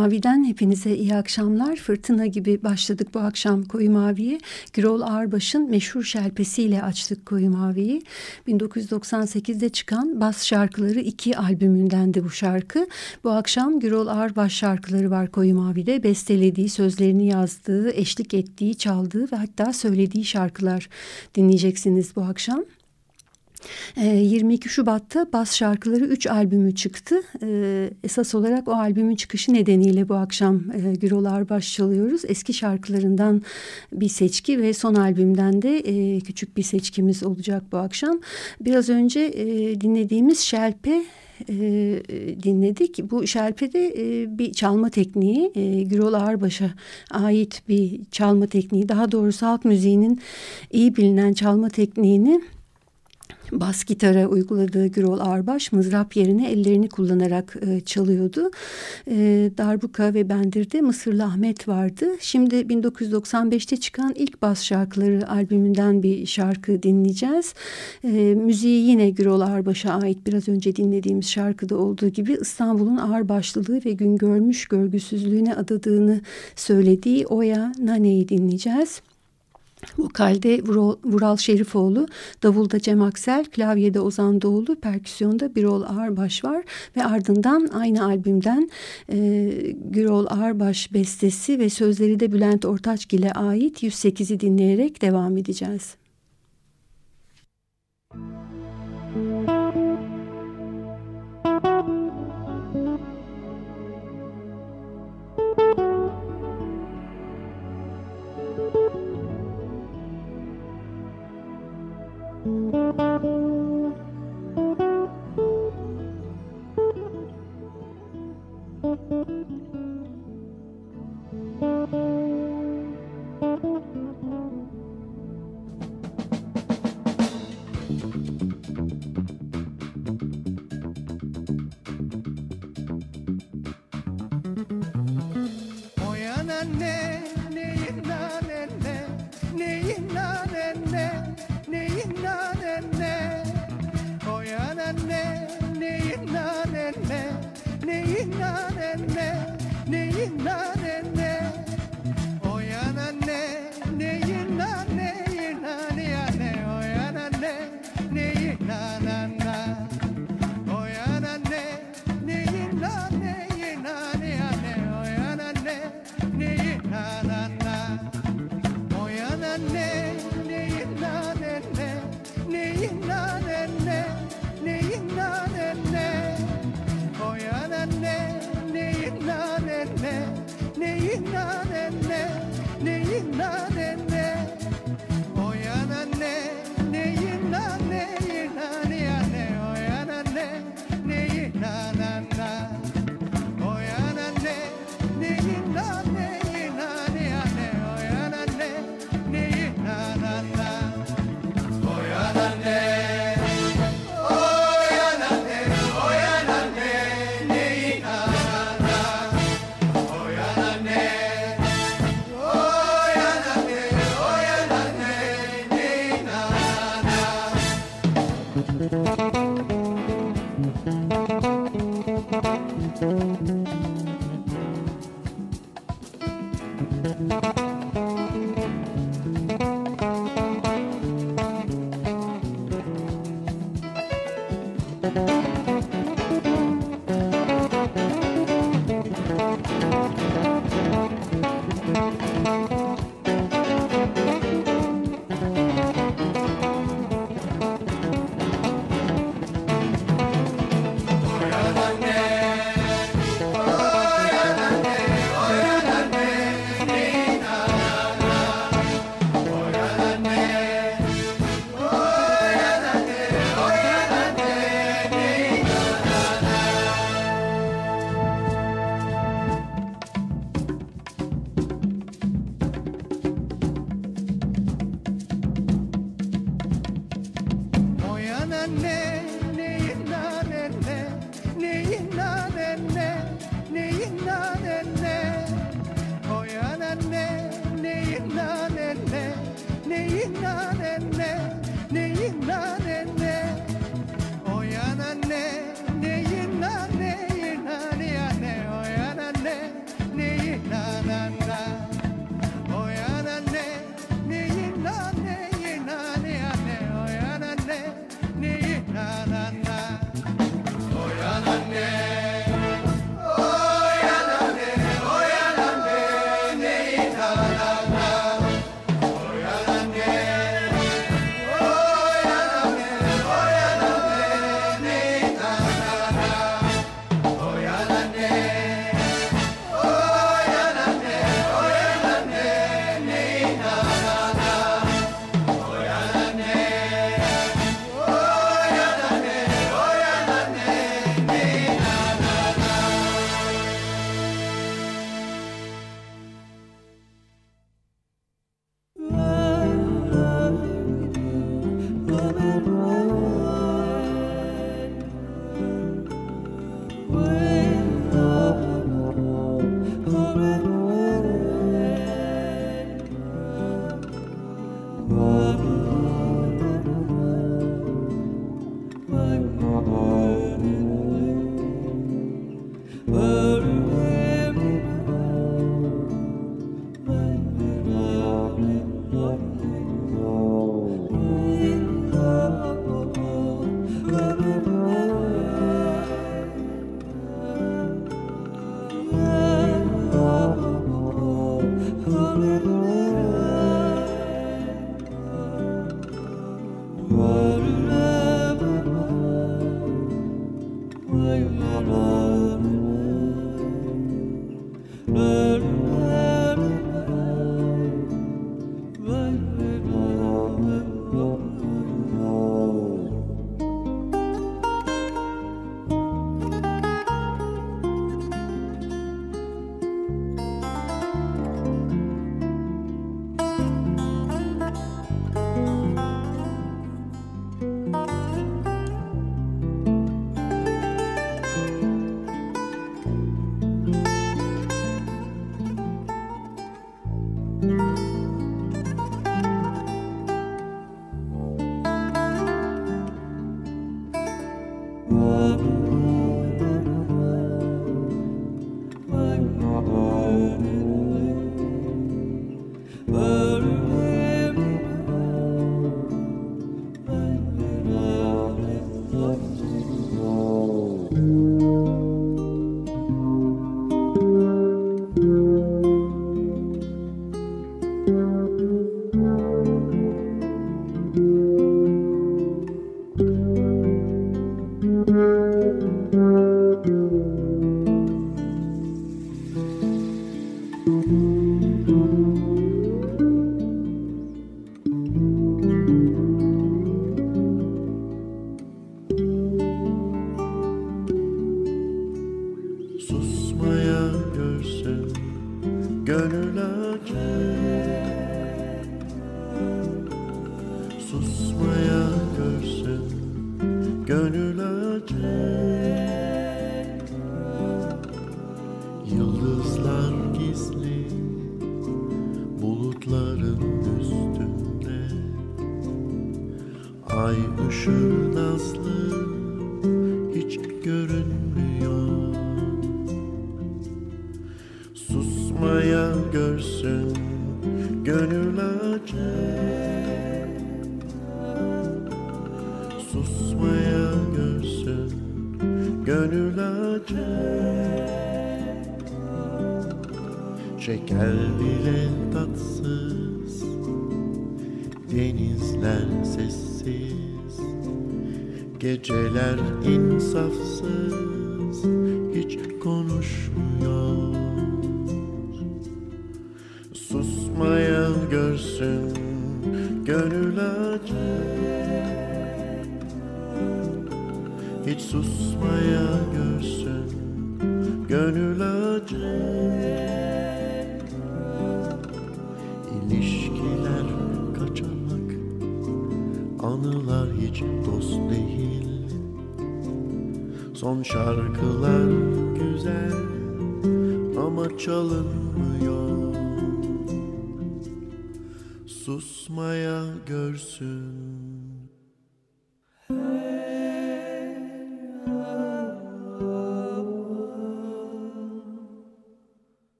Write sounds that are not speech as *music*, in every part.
Mavi'den hepinize iyi akşamlar. Fırtına gibi başladık bu akşam Koyu Mavi'ye. Gürol Ağırbaş'ın meşhur şelpesiyle açtık Koyu Mavi'yi. 1998'de çıkan Bas Şarkıları 2 albümündendi bu şarkı. Bu akşam Gürol Ağırbaş şarkıları var Koyu Mavi'de. Bestelediği, sözlerini yazdığı, eşlik ettiği, çaldığı ve hatta söylediği şarkılar dinleyeceksiniz bu akşam. 22 ee, Şubat'ta Bas Şarkıları 3 albümü çıktı. Ee, esas olarak o albümün çıkışı nedeniyle bu akşam e, Gürol Arbaş çalıyoruz. Eski şarkılarından bir seçki ve son albümden de e, küçük bir seçkimiz olacak bu akşam. Biraz önce e, dinlediğimiz Şelpe e, dinledik. Bu şelpede e, bir çalma tekniği, e, Gürol Ağırbaş'a ait bir çalma tekniği. Daha doğrusu halk müziğinin iyi bilinen çalma tekniğini bas gitara uyguladığı Gürol Arbaş mızrap yerine ellerini kullanarak e, çalıyordu. E, darbuka ve bendirde Mısırlı Ahmet vardı. Şimdi 1995'te çıkan ilk bas şarkıları albümünden bir şarkı dinleyeceğiz. E, müziği yine Gürol Arbaş'a ait biraz önce dinlediğimiz şarkıda olduğu gibi İstanbul'un ağırbaşlılığı ve gün görmüş görgüsüzlüğüne adadığını söylediği Oya Nane'yi dinleyeceğiz. Vokalde Vural Şerifoğlu, davulda Cem Aksel, klavyede Ozan Doğulu, perküsyonda Birol Ağırbaş var ve ardından aynı albümden e, Gürol Ağırbaş bestesi ve sözleri de Bülent Ortaçgil'e ait 108'i dinleyerek devam edeceğiz. Thank Yeah.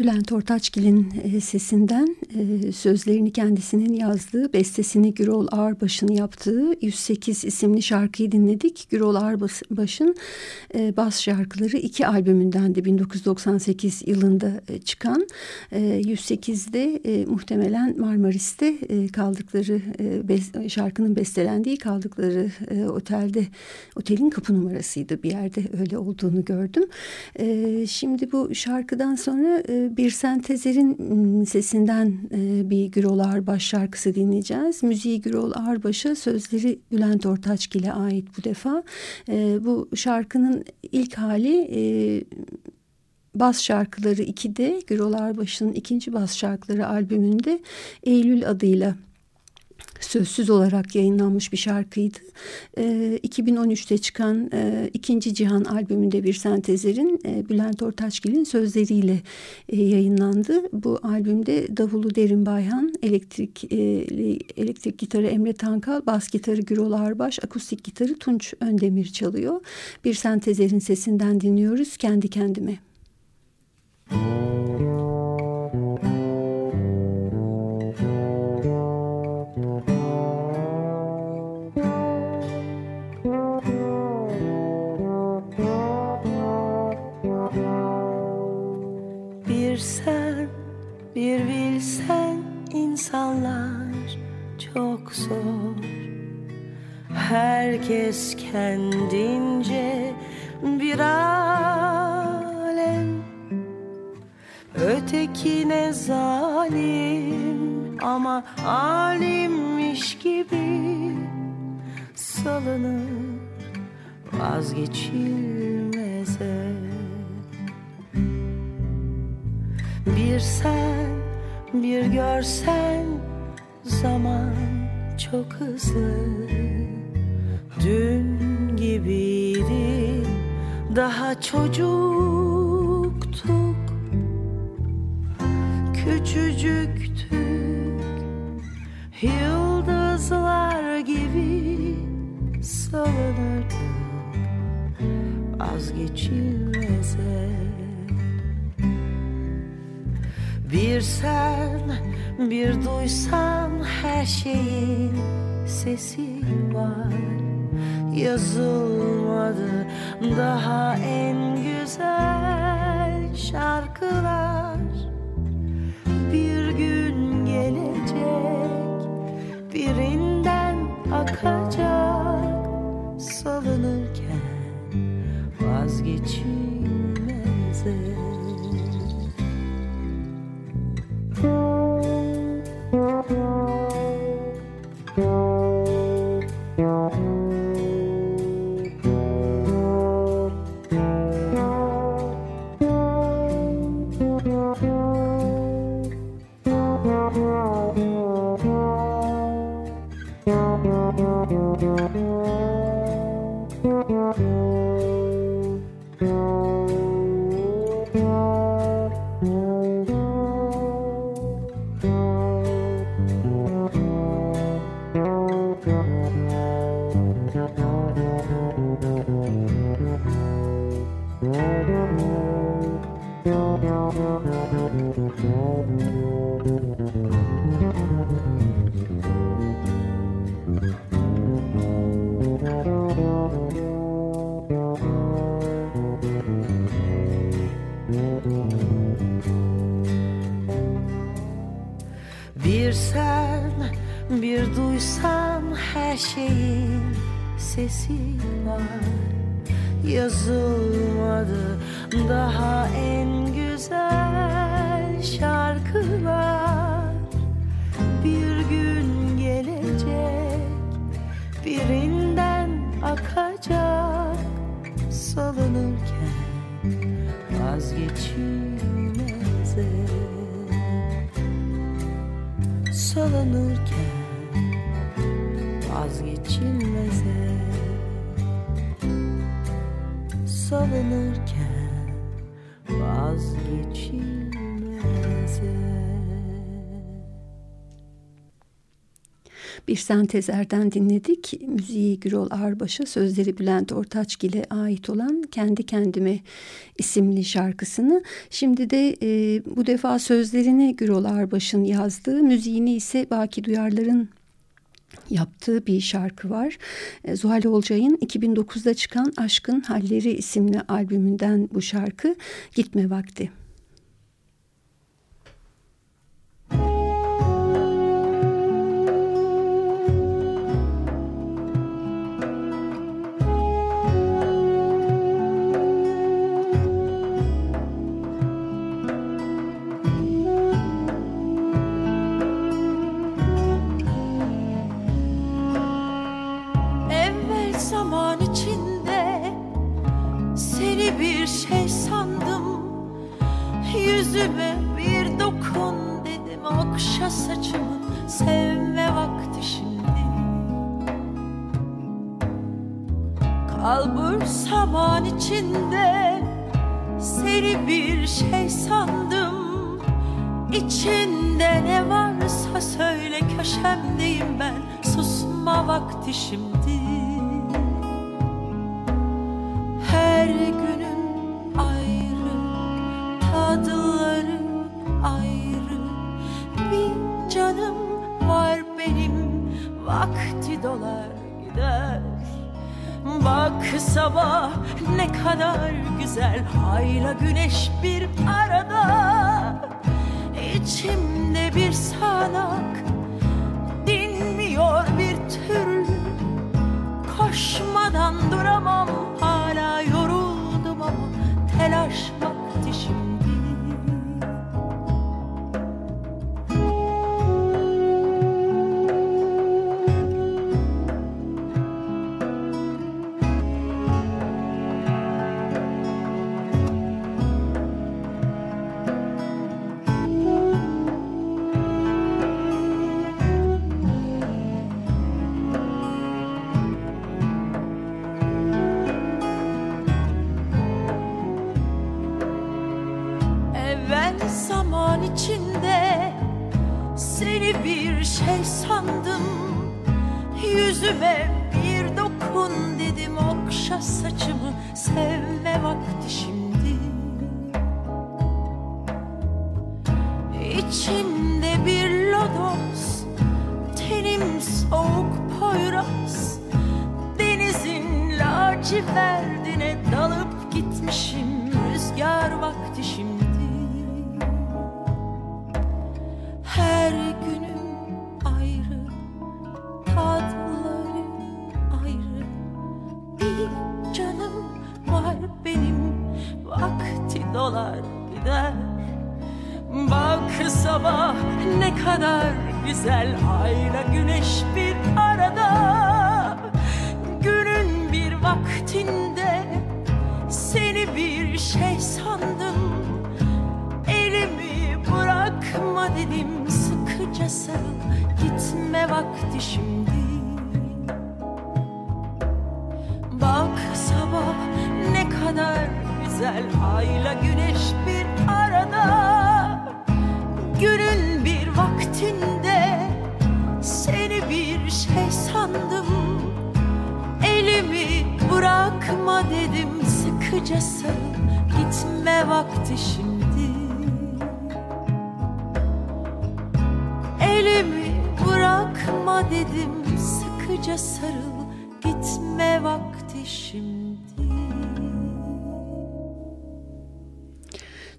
Bülent Ortaçgil'in e, sesinden e, sözlerini kendisinin yazdığı, bestesini Gürol Ağırbaş'ın yaptığı 108 isimli şarkıyı dinledik. Gürol Ağırbaş'ın e, bas şarkıları iki albümünden de 1998 yılında çıkan 108'de muhtemelen Marmaris'te kaldıkları şarkının bestelendiği kaldıkları otelde otelin kapı numarasıydı bir yerde öyle olduğunu gördüm. Şimdi bu şarkıdan sonra bir sentezer'in ıı, sesinden ıı, bir Gürol Ağırbaş şarkısı dinleyeceğiz. Müziği Gürol Ağırbaş'a, sözleri Bülent Ortaçgil'e ait bu defa. Bu şarkının ilk hali bas şarkıları 2'de Gürol Ağırbaş'ın ikinci bas şarkıları albümünde Eylül adıyla sözsüz olarak yayınlanmış bir şarkıydı. E, ee, 2013'te çıkan e, İkinci Cihan albümünde bir sentezlerin e, Bülent Ortaçgil'in sözleriyle e, yayınlandı. Bu albümde davulu Derin Bayhan, elektrik e, elektrik gitarı Emre Tankal, bas gitarı Gürol Arbaş, akustik gitarı Tunç Öndemir çalıyor. Bir sentezlerin sesinden dinliyoruz kendi kendime. Müzik insanlar çok zor. Herkes kendince bir alem. Ötekine zalim ama alimmiş gibi Salınır vazgeçilmeze. Bir sen bir görsen zaman çok hızlı. Dün gibiydi daha çocuktuk. Küçücüktük yıldızlar gibi salınırdık. Vazgeçilmeze Bir sen bir duysan her şeyin sesi var Yazılmadı. Daha en güzel şarkılar. Bir gün gelecek birinden akacak. Salınırken vazgeçilmez Bir sentezerden dinledik. Müziği Gürol Ağırbaş'a, sözleri Bülent Ortaçgil'e ait olan Kendi Kendime isimli şarkısını. Şimdi de e, bu defa sözlerini Gürol Ağırbaş'ın yazdığı, müziğini ise Baki Duyarlar'ın yaptığı bir şarkı var. E, Zuhal Olcay'ın 2009'da çıkan Aşkın Halleri isimli albümünden bu şarkı Gitme Vakti. yüzüme bir dokun dedim okşa saçımı.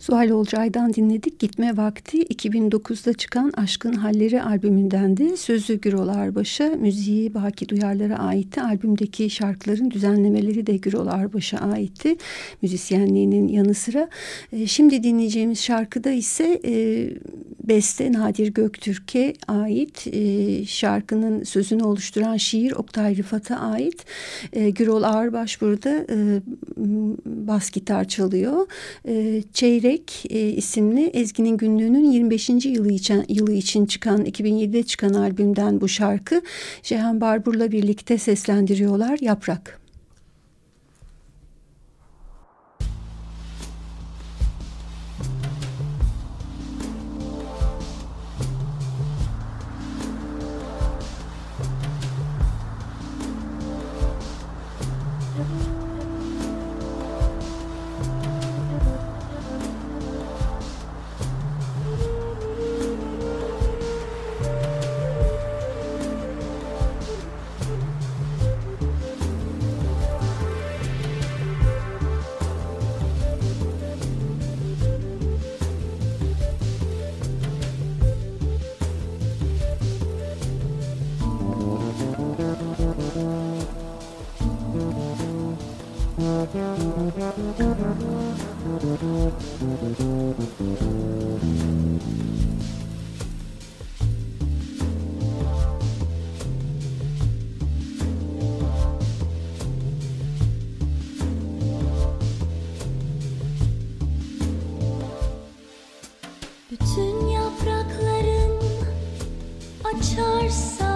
Zuhal Olcay'dan dinledik. Gitme Vakti 2009'da çıkan Aşkın Halleri albümündendi. Sözü Gürol Arbaş'a, müziği Baki Duyarlar'a aitti. Albümdeki şarkıların düzenlemeleri de Gürol Arbaş'a aitti. Müzisyenliğinin yanı sıra. E, şimdi dinleyeceğimiz şarkıda ise e, beste Nadir Göktürk'e ait. E, şarkının sözünü oluşturan şiir Oktay Rıfat'a ait. E, Gürol Ağırbaş burada e, bas gitar çalıyor. E, Çeyrek e, isimli Ezgi'nin günlüğünün 25. yılı için, yılı için çıkan 2007'de çıkan albümden bu şarkı Cehan Barbur'la birlikte seslendiriyorlar Yaprak. Bütün yaprakların açarsa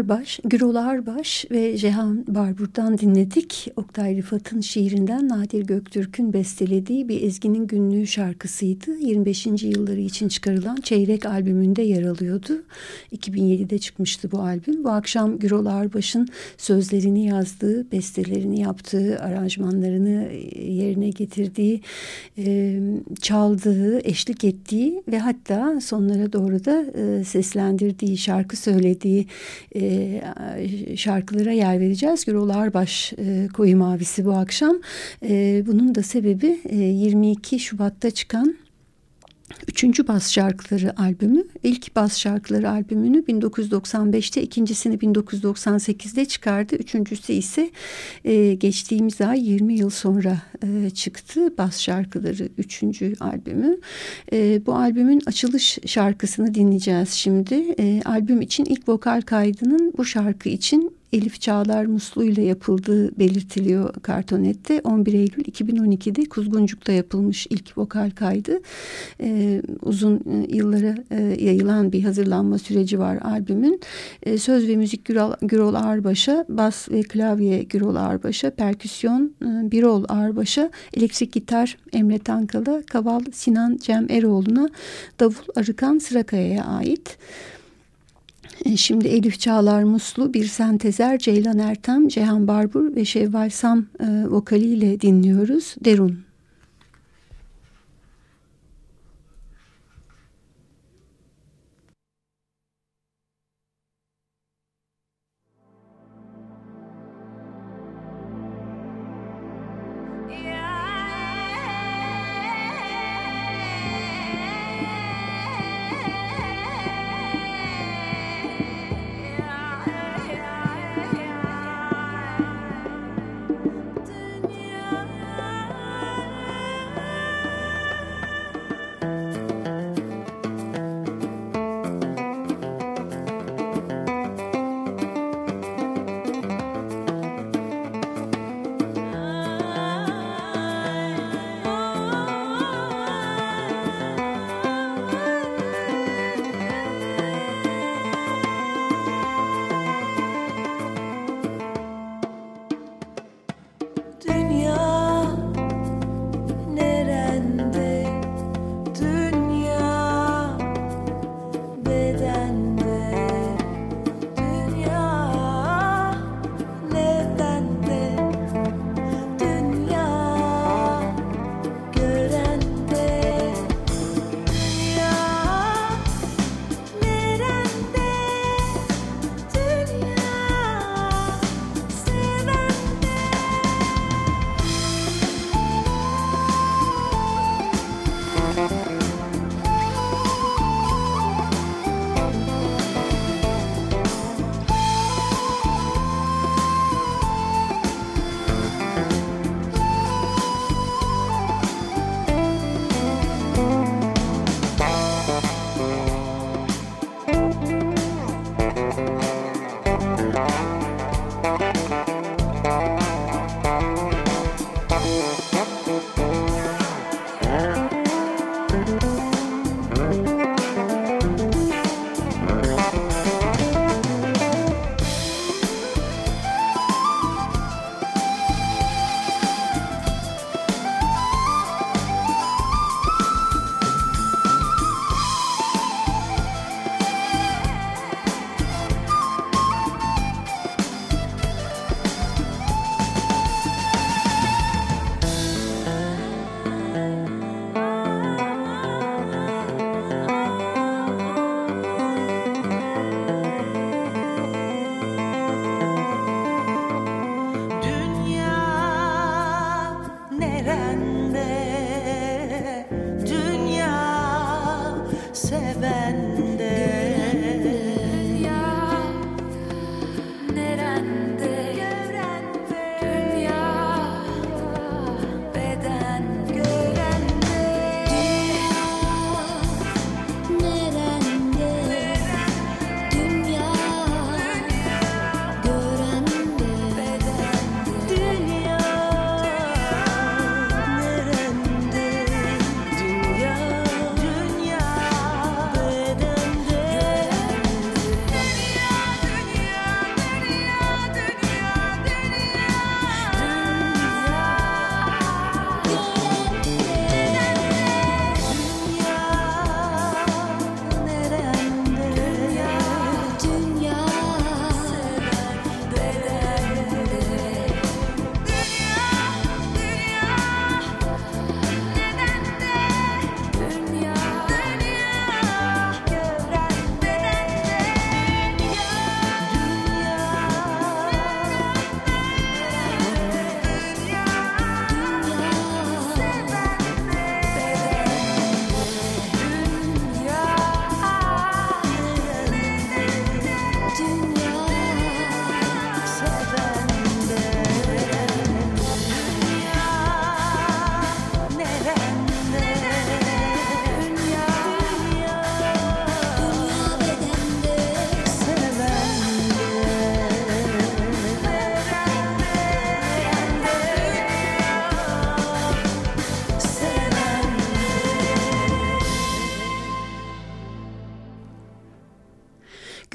Arbaş, Gürol Arbaş ve Cehan Barbur'dan dinledik. Oktay Rıfat'ın şiirinden Nadir Göktürk'ün bestelediği bir Ezgi'nin günlüğü şarkısıydı. 25. yılları için çıkarılan Çeyrek albümünde yer alıyordu. 2007'de çıkmıştı bu albüm. Bu akşam Gürol Arbaş'ın sözlerini yazdığı, bestelerini yaptığı, aranjmanlarını yerine getirdiği, e, çaldığı, eşlik ettiği ve hatta sonlara doğru da e, seslendirdiği, şarkı söylediği e, şarkılara yer vereceğiz. Gürol Arbaş e, Koyu Mavisi bu akşam. E, bunun da sebebi e, 22 Şubat'ta çıkan Üçüncü Bas Şarkıları albümü. İlk Bas Şarkıları albümünü 1995'te, ikincisini 1998'de çıkardı. Üçüncüsü ise e, geçtiğimiz ay 20 yıl sonra e, çıktı. Bas Şarkıları üçüncü albümü. E, bu albümün açılış şarkısını dinleyeceğiz şimdi. E, albüm için ilk vokal kaydının bu şarkı için Elif Çağlar Muslu ile yapıldığı belirtiliyor kartonette. 11 Eylül 2012'de Kuzguncuk'ta yapılmış ilk vokal kaydı. Ee, uzun yıllara e, yayılan bir hazırlanma süreci var albümün. E, söz ve müzik Gürol, Gürol Ağırbaş'a, bas ve klavye Gürol Ağırbaş'a, perküsyon e, Birol Ağırbaş'a, elektrik gitar Emre Tankal'a, kaval Sinan Cem Eroğlu'na, davul Arıkan Sırakaya'ya ait. Şimdi Elif Çağlar Muslu, bir sentezer Ceylan Ertem, Ceyhan Barbur ve Şevval Sam e, vokaliyle dinliyoruz. Derun.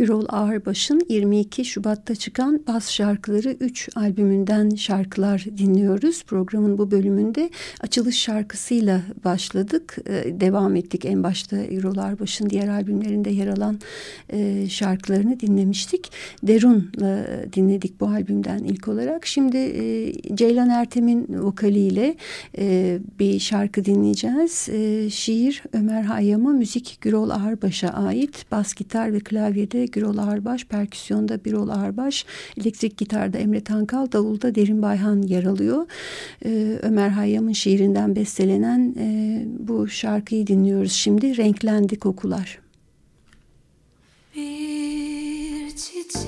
Gürol Ağırbaş'ın 22 Şubat'ta çıkan Bas Şarkıları 3 albümünden şarkılar dinliyoruz. Programın bu bölümünde açılış şarkısıyla başladık. Ee, devam ettik en başta Gürol Ağırbaş'ın diğer albümlerinde yer alan e, şarkılarını dinlemiştik. Derun'la dinledik bu albümden ilk olarak. Şimdi e, Ceylan Ertem'in vokaliyle e, bir şarkı dinleyeceğiz. E, şiir Ömer Hayyam'a, müzik Gürol Ağırbaş'a ait. Bas gitar ve klavyede Gürol Ağırbaş, perküsyonda Birol Ağırbaş, elektrik gitarda Emre Tankal, davulda Derin Bayhan yer alıyor. E, Ömer Hayyam'ın şiirinden bestelenen e, bu şarkıyı dinliyoruz şimdi. Renklendi kokular. Bir çiçek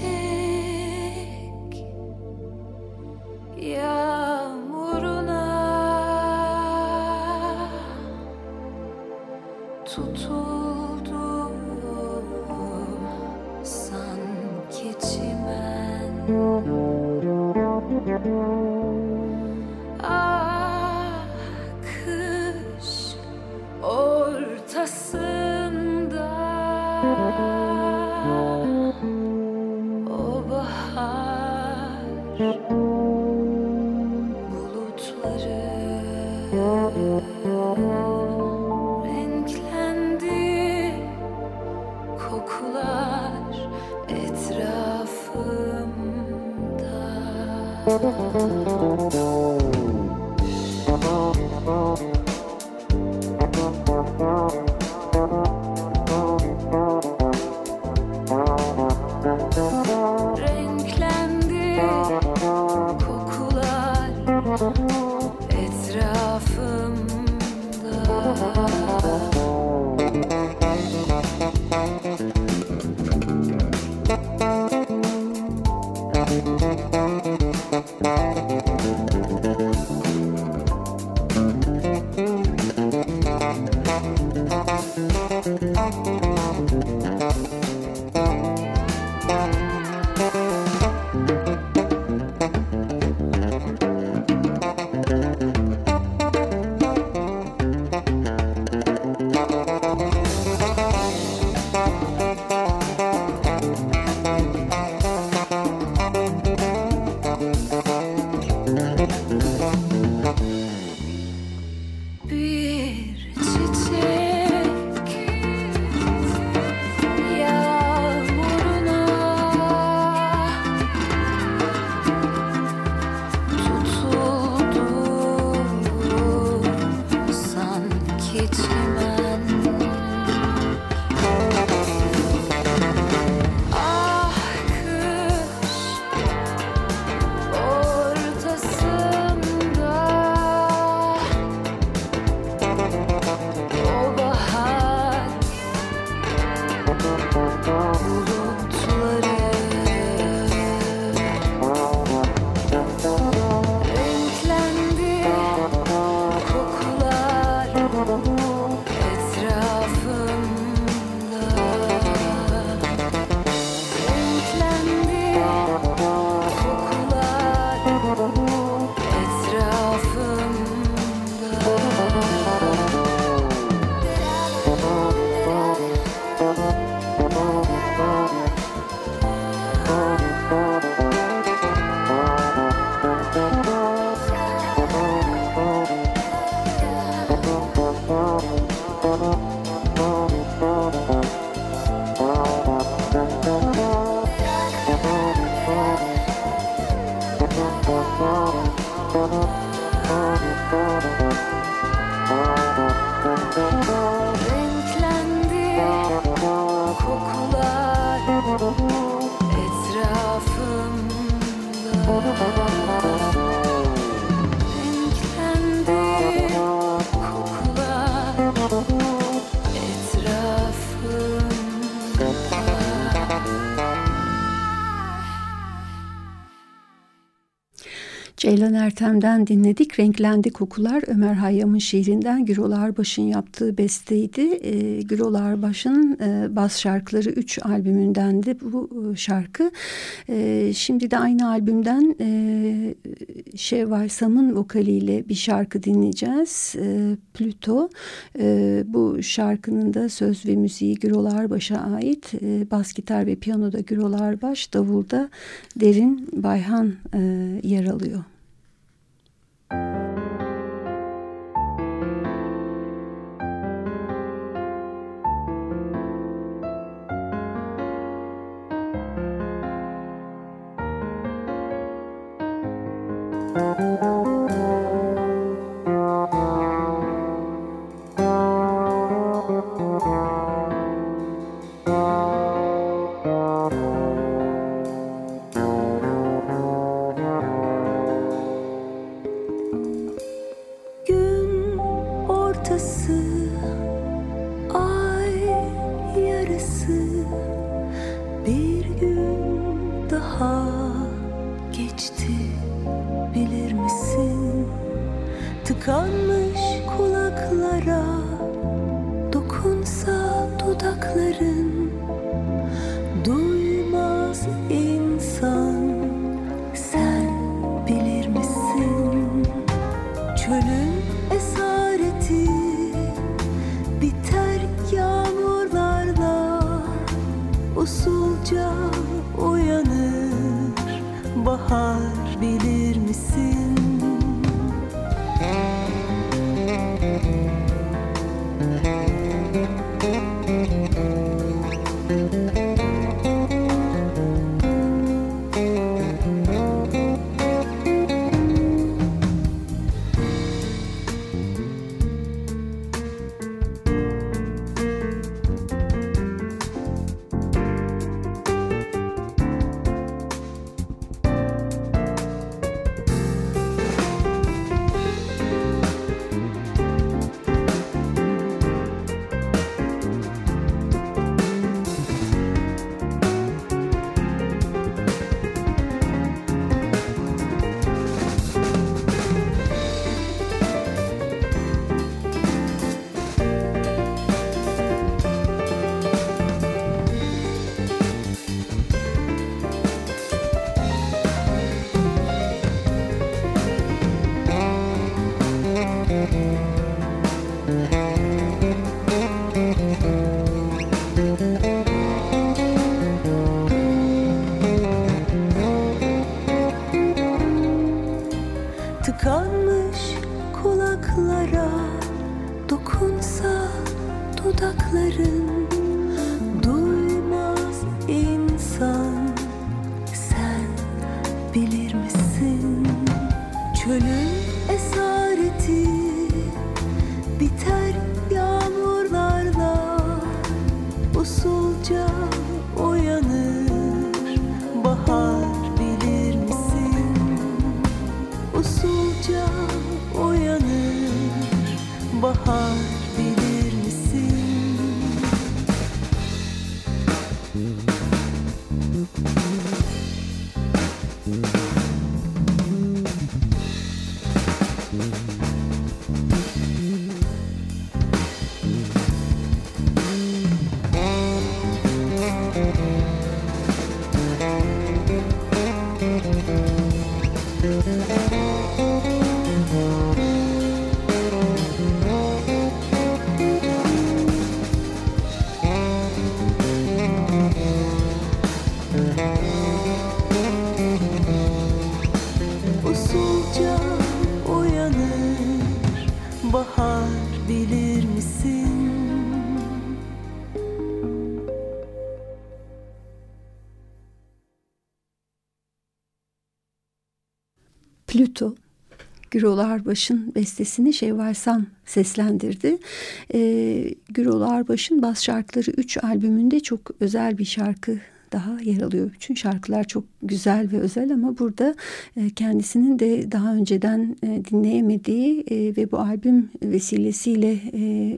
yağmuruna tutuldu çimen Ah Música Ceylan Ertem'den dinledik. Renklendi Kokular Ömer Hayyam'ın şiirinden Gürol Arbaş'ın yaptığı besteydi. E, Gürol Arbaş'ın e, bas şarkıları 3 albümündendi bu e, şarkı. E, şimdi de aynı albümden e, Şevval Sam'ın vokaliyle bir şarkı dinleyeceğiz. E, Plüto. E, bu şarkının da söz ve müziği Gürol Arbaş'a ait. E, bas gitar ve piyanoda Gürol Arbaş, davulda Derin Bayhan e, yer alıyor. Gürol Arbaş'ın bestesini Şevval Sam seslendirdi. Ee, Gürol Arbaş'ın bas şarkıları 3 albümünde çok özel bir şarkı daha yer alıyor. Bütün şarkılar çok güzel ve özel ama burada e, kendisinin de daha önceden e, dinleyemediği e, ve bu albüm vesilesiyle e,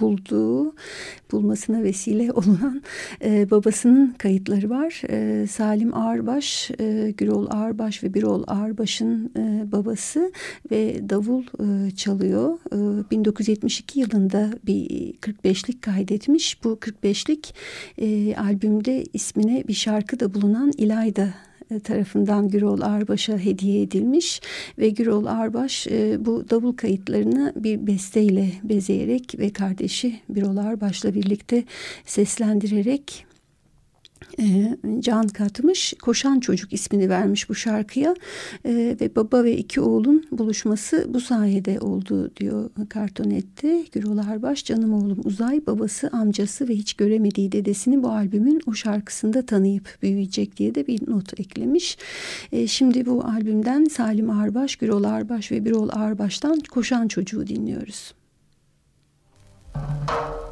bulduğu, bulmasına vesile *laughs* olunan e, babasının kayıtları var. E, Salim Ağırbaş, e, Gürol Ağırbaş ve Birol Ağırbaş'ın e, babası ve davul e, çalıyor. E, 1972 yılında bir 45'lik kaydetmiş. Bu 45'lik e, albümde ismine bir şarkı da bulunan İlayda tarafından Gürol Arbaş'a hediye edilmiş ve Gürol Arbaş e, bu davul kayıtlarını bir besteyle bezeyerek ve kardeşi Birol Arbaş'la birlikte seslendirerek e, can katmış. Koşan Çocuk ismini vermiş bu şarkıya e, ve baba ve iki oğlun buluşması bu sayede oldu diyor kartonette. Gürol Arbaş canım oğlum Uzay babası amcası ve hiç göremediği dedesini bu albümün o şarkısında tanıyıp büyüyecek diye de bir not eklemiş. E, şimdi bu albümden Salim Arbaş, Gürol Arbaş ve Birol Arbaş'tan Koşan Çocuğu dinliyoruz. Müzik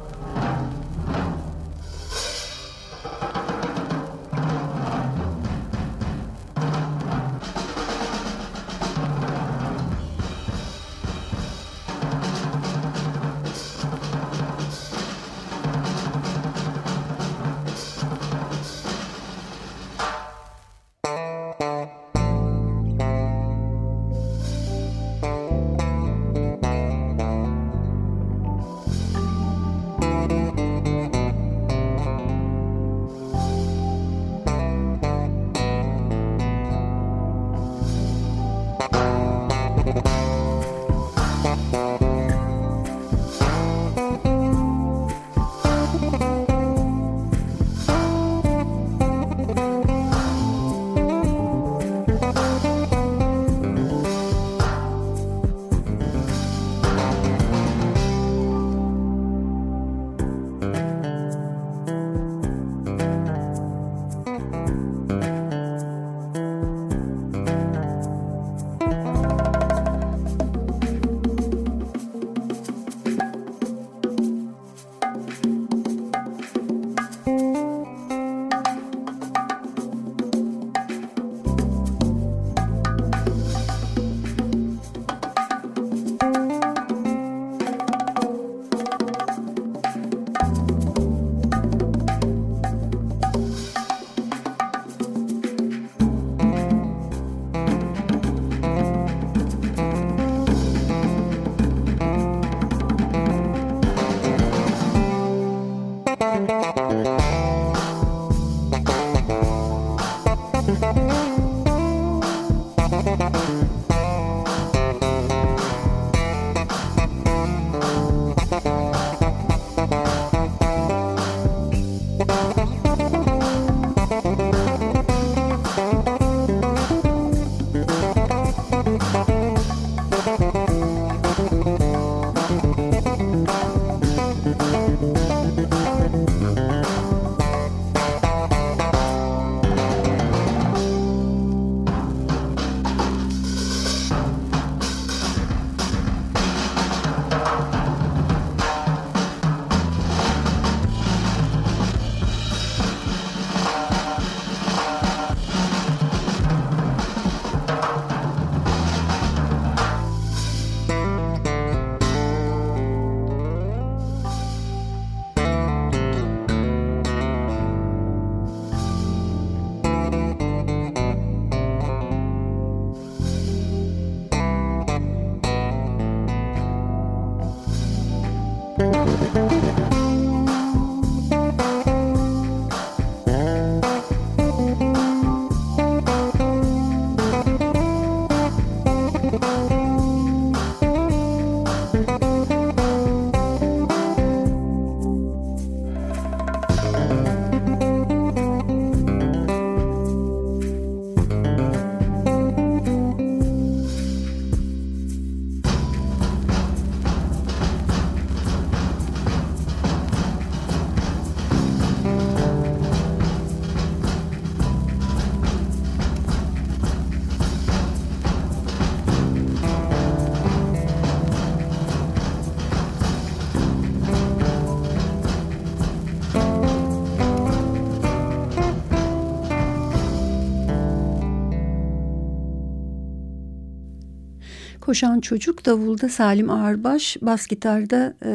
Koşan Çocuk davulda Salim Ağırbaş, bas gitarda e,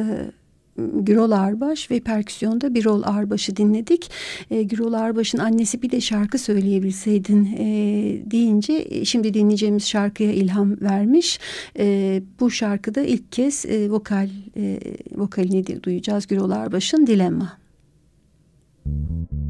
Gürol Arbaş ve perküsyonda Birol Arbaş'ı dinledik. E, Gürol Arbaş'ın annesi bir de şarkı söyleyebilseydin e, deyince e, şimdi dinleyeceğimiz şarkıya ilham vermiş. E, bu şarkıda ilk kez e, vokal e, vokalini duyacağız Gürol Arbaş'ın Dilemma. Müzik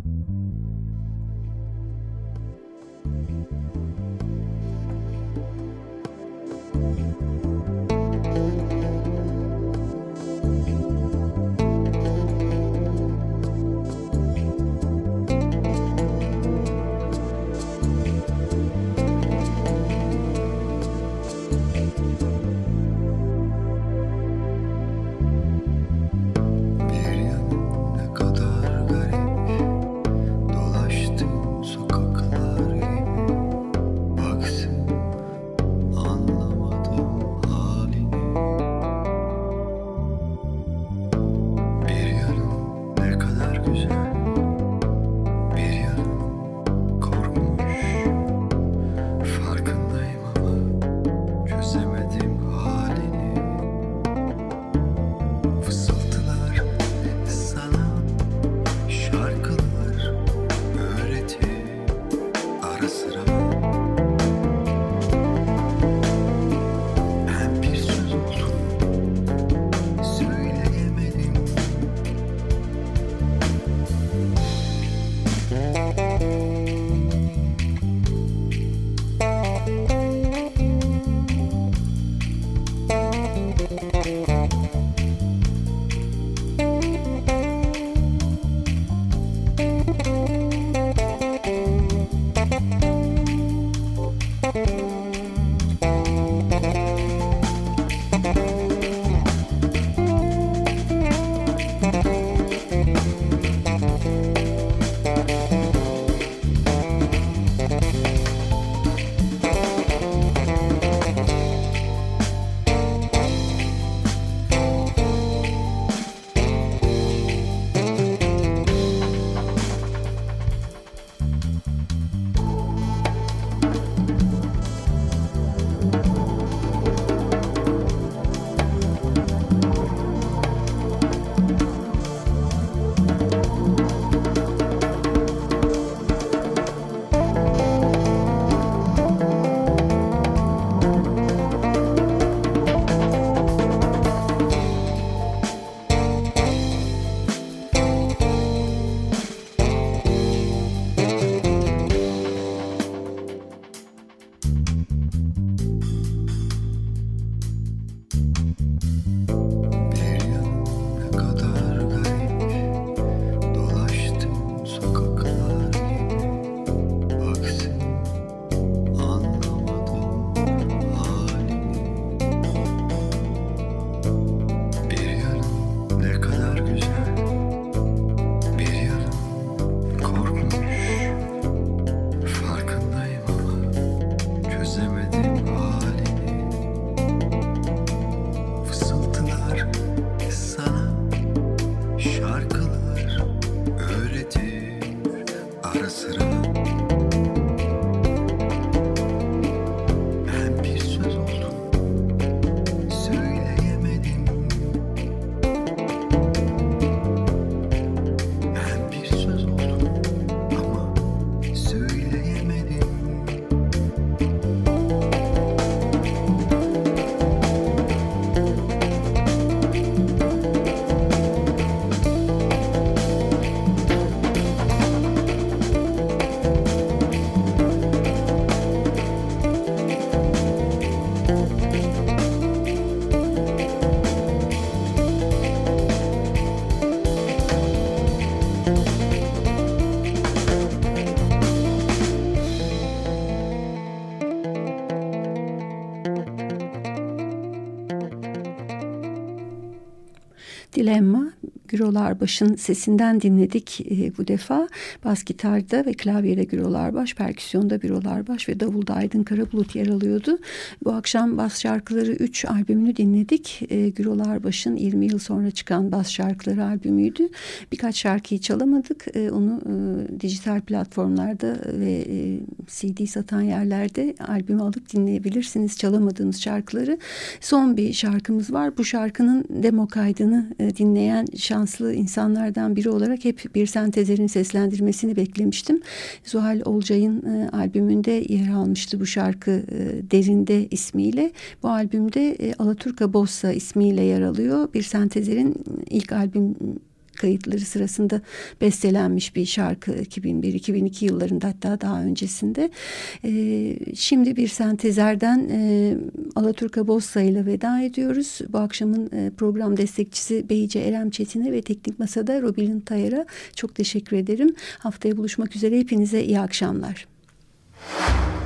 Dilemma Gürol Arbaş'ın sesinden dinledik e, bu defa. Bas gitarda ve klavyede Gürol Arbaş, perküsyonda Gürol Arbaş ve davulda Aydın Karabulut yer alıyordu. Bu akşam Bas Şarkıları 3 albümünü dinledik. E, Gürol Arbaş'ın 20 yıl sonra çıkan Bas Şarkıları albümüydü. Birkaç şarkıyı çalamadık. E, onu e, dijital platformlarda ve e, CD satan yerlerde albümü alıp dinleyebilirsiniz çalamadığınız şarkıları. Son bir şarkımız var. Bu şarkının demo kaydını e, dinleyen şanslı insanlardan biri olarak hep bir sentezlerin seslendirmesini beklemiştim. Zuhal Olcay'ın e, albümünde yer almıştı bu şarkı e, Derinde ismiyle. Bu albümde e, Alaturka Bossa ismiyle yer alıyor. Bir sentezlerin ilk albüm kayıtları sırasında bestelenmiş bir şarkı 2001-2002 yıllarında hatta daha öncesinde. E, şimdi bir sentezerden e, Alaturka Bossa ile veda ediyoruz. Bu akşamın e, program destekçisi Beyce Erem Çetin'e ve Teknik Masa'da Robilin Tayar'a çok teşekkür ederim. Haftaya buluşmak üzere hepinize iyi akşamlar. Sözüm